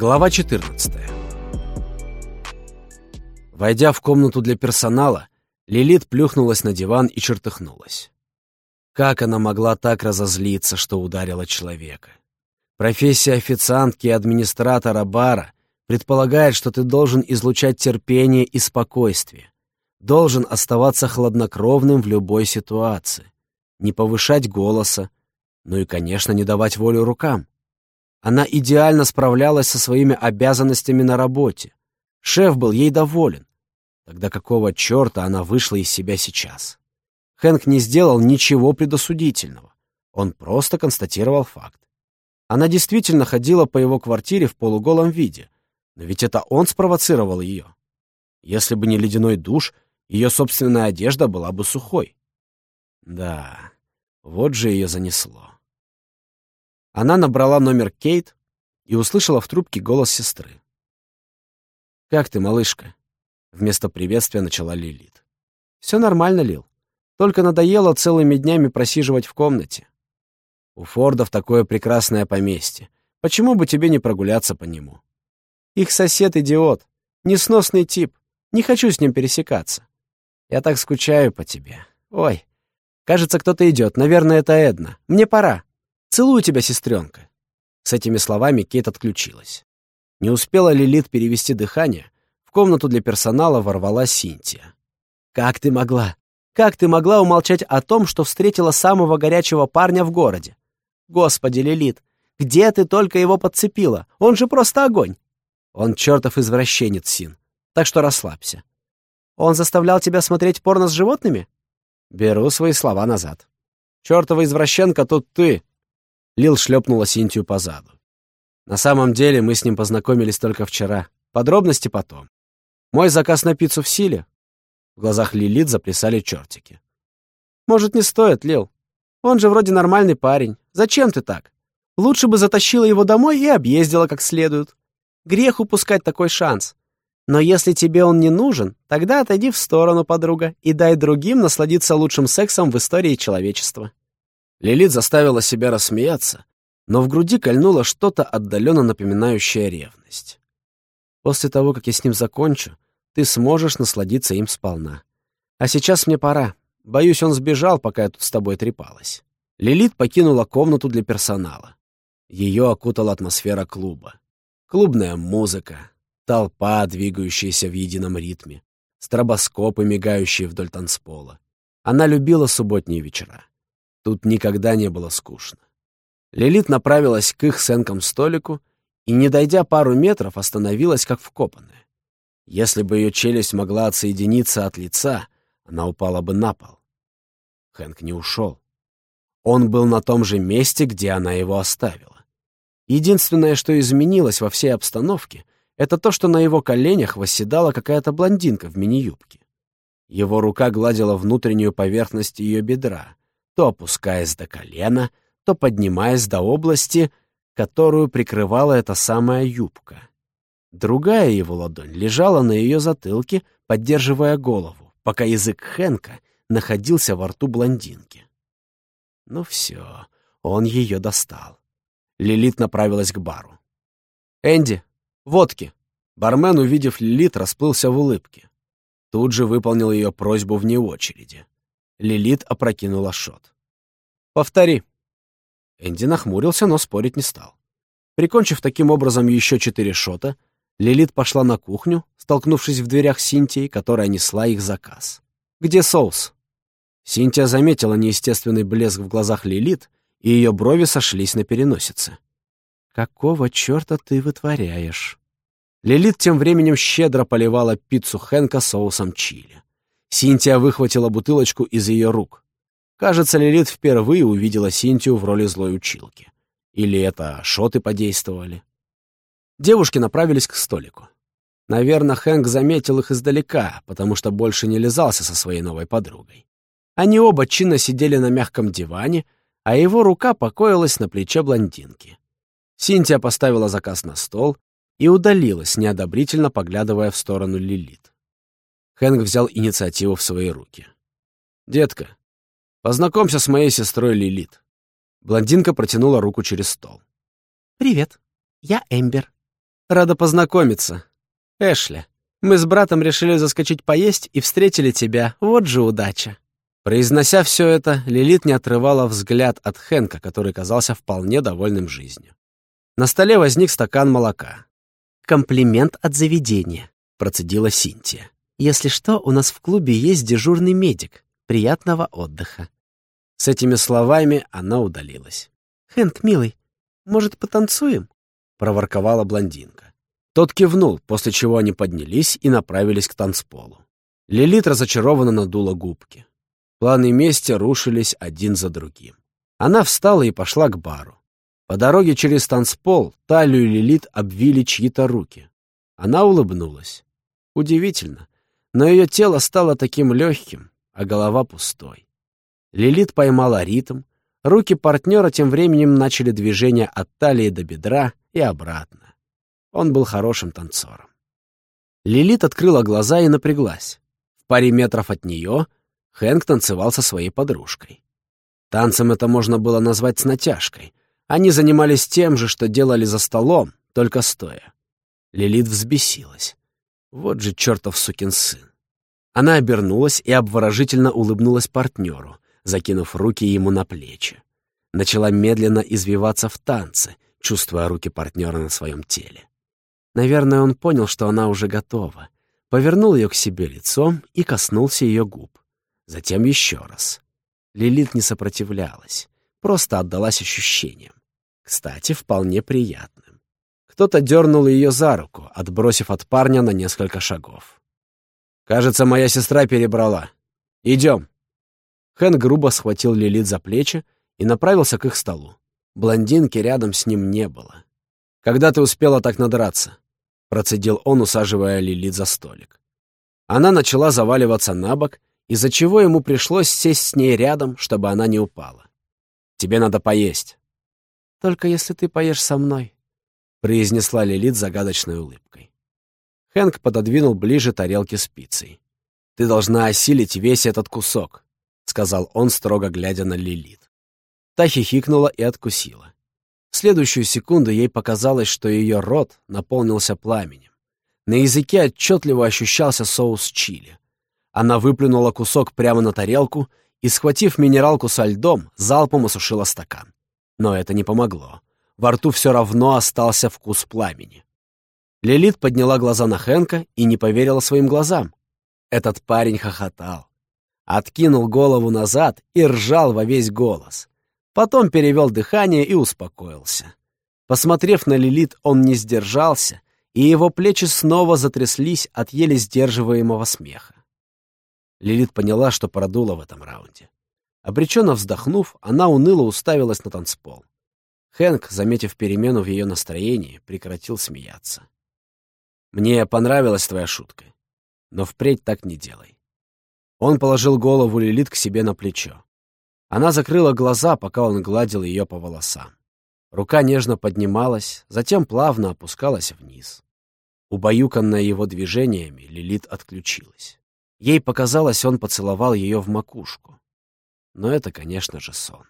Глава 14 Войдя в комнату для персонала, Лилит плюхнулась на диван и чертыхнулась. Как она могла так разозлиться, что ударила человека? Профессия официантки и администратора бара предполагает, что ты должен излучать терпение и спокойствие, должен оставаться хладнокровным в любой ситуации, не повышать голоса, ну и, конечно, не давать волю рукам. Она идеально справлялась со своими обязанностями на работе. Шеф был ей доволен. Тогда какого черта она вышла из себя сейчас? Хэнк не сделал ничего предосудительного. Он просто констатировал факт. Она действительно ходила по его квартире в полуголом виде, но ведь это он спровоцировал ее. Если бы не ледяной душ, ее собственная одежда была бы сухой. Да, вот же ее занесло. Она набрала номер Кейт и услышала в трубке голос сестры. «Как ты, малышка?» Вместо приветствия начала Лилит. «Все нормально, Лил. Только надоело целыми днями просиживать в комнате. У Фордов такое прекрасное поместье. Почему бы тебе не прогуляться по нему? Их сосед — идиот, несносный тип. Не хочу с ним пересекаться. Я так скучаю по тебе. Ой, кажется, кто-то идет. Наверное, это Эдна. Мне пора. Целую тебя, сестренка. С этими словами Кейт отключилась. Не успела Лилит перевести дыхание, в комнату для персонала ворвалась Синтия. «Как ты могла? Как ты могла умолчать о том, что встретила самого горячего парня в городе? Господи, Лилит, где ты только его подцепила? Он же просто огонь!» «Он чертов извращенец, Син, так что расслабься». «Он заставлял тебя смотреть порно с животными?» «Беру свои слова назад». «Чертова извращенка тут ты!» Лил шлепнула Синтию по заду. На самом деле мы с ним познакомились только вчера. Подробности потом. Мой заказ на пиццу в силе. В глазах Лилит заплясали чертики. Может, не стоит, Лил? Он же вроде нормальный парень. Зачем ты так? Лучше бы затащила его домой и объездила как следует. Грех упускать такой шанс. Но если тебе он не нужен, тогда отойди в сторону, подруга, и дай другим насладиться лучшим сексом в истории человечества. Лилит заставила себя рассмеяться, но в груди кольнуло что-то отдаленно напоминающее ревность. После того, как я с ним закончу, ты сможешь насладиться им сполна. А сейчас мне пора. Боюсь, он сбежал, пока я тут с тобой трепалась. Лилит покинула комнату для персонала. Ее окутала атмосфера клуба. Клубная музыка, толпа, двигающаяся в едином ритме, стробоскопы, мигающие вдоль танцпола. Она любила субботние вечера. Тут никогда не было скучно. Лилит направилась к их с Энком столику и, не дойдя пару метров, остановилась как вкопанная. Если бы ее челюсть могла отсоединиться от лица, она упала бы на пол. Хэнк не ушел. Он был на том же месте, где она его оставила. Единственное, что изменилось во всей обстановке, это то, что на его коленях восседала какая-то блондинка в мини-юбке. Его рука гладила внутреннюю поверхность ее бедра, то опускаясь до колена, то поднимаясь до области, которую прикрывала эта самая юбка. Другая его ладонь лежала на ее затылке, поддерживая голову, пока язык Хенка находился во рту блондинки. Ну все, он ее достал. Лилит направилась к бару. «Энди, водки!» Бармен, увидев Лилит, расплылся в улыбке. Тут же выполнил ее просьбу вне очереди. Лилит опрокинула шот. «Повтори». Энди нахмурился, но спорить не стал. Прикончив таким образом еще четыре шота, Лилит пошла на кухню, столкнувшись в дверях Синтии, которая несла их заказ. «Где соус?» Синтия заметила неестественный блеск в глазах Лилит, и ее брови сошлись на переносице. «Какого черта ты вытворяешь?» Лилит тем временем щедро поливала пиццу Хэнка соусом чили. Синтия выхватила бутылочку из ее рук. Кажется, Лилит впервые увидела Синтию в роли злой училки. Или это шоты подействовали. Девушки направились к столику. Наверное, Хэнк заметил их издалека, потому что больше не лизался со своей новой подругой. Они оба чинно сидели на мягком диване, а его рука покоилась на плече блондинки. Синтия поставила заказ на стол и удалилась, неодобрительно поглядывая в сторону Лилит. Хэнк взял инициативу в свои руки. «Детка, познакомься с моей сестрой Лилит». Блондинка протянула руку через стол. «Привет, я Эмбер». «Рада познакомиться. Эшли, мы с братом решили заскочить поесть и встретили тебя. Вот же удача». Произнося все это, Лилит не отрывала взгляд от Хенка, который казался вполне довольным жизнью. На столе возник стакан молока. «Комплимент от заведения», — процедила Синтия. «Если что, у нас в клубе есть дежурный медик. Приятного отдыха». С этими словами она удалилась. «Хэнк, милый, может, потанцуем?» — проворковала блондинка. Тот кивнул, после чего они поднялись и направились к танцполу. Лилит разочарованно надула губки. Планы мести рушились один за другим. Она встала и пошла к бару. По дороге через танцпол талию Лилит обвили чьи-то руки. Она улыбнулась. Удивительно, но ее тело стало таким легким, а голова пустой. Лилит поймала ритм, руки партнера тем временем начали движение от талии до бедра и обратно. Он был хорошим танцором. Лилит открыла глаза и напряглась. В паре метров от нее Хэнк танцевал со своей подружкой. Танцем это можно было назвать с натяжкой, они занимались тем же, что делали за столом, только стоя. Лилит взбесилась. Вот же чертов сукин сын. Она обернулась и обворожительно улыбнулась партнеру, закинув руки ему на плечи. Начала медленно извиваться в танце, чувствуя руки партнера на своем теле. Наверное, он понял, что она уже готова. Повернул ее к себе лицом и коснулся ее губ. Затем еще раз. Лилит не сопротивлялась, просто отдалась ощущениям. Кстати, вполне приятным. Кто-то дернул ее за руку, отбросив от парня на несколько шагов. «Кажется, моя сестра перебрала. Идем». Хэн грубо схватил Лилит за плечи и направился к их столу. Блондинки рядом с ним не было. «Когда ты успела так надраться?» — процедил он, усаживая Лилит за столик. Она начала заваливаться на бок, из-за чего ему пришлось сесть с ней рядом, чтобы она не упала. «Тебе надо поесть». «Только если ты поешь со мной», — произнесла Лилит загадочной улыбкой. Хэнк пододвинул ближе тарелки с пиццей. «Ты должна осилить весь этот кусок», — сказал он, строго глядя на Лилит. Та хихикнула и откусила. В следующую секунду ей показалось, что ее рот наполнился пламенем. На языке отчетливо ощущался соус чили. Она выплюнула кусок прямо на тарелку и, схватив минералку со льдом, залпом осушила стакан. Но это не помогло. Во рту все равно остался вкус пламени. Лилит подняла глаза на Хэнка и не поверила своим глазам. Этот парень хохотал. Откинул голову назад и ржал во весь голос. Потом перевел дыхание и успокоился. Посмотрев на Лилит, он не сдержался, и его плечи снова затряслись от еле сдерживаемого смеха. Лилит поняла, что продула в этом раунде. Обреченно вздохнув, она уныло уставилась на танцпол. Хэнк, заметив перемену в ее настроении, прекратил смеяться. «Мне понравилась твоя шутка, но впредь так не делай». Он положил голову Лилит к себе на плечо. Она закрыла глаза, пока он гладил ее по волосам. Рука нежно поднималась, затем плавно опускалась вниз. Убаюканная его движениями, Лилит отключилась. Ей показалось, он поцеловал ее в макушку. Но это, конечно же, сон.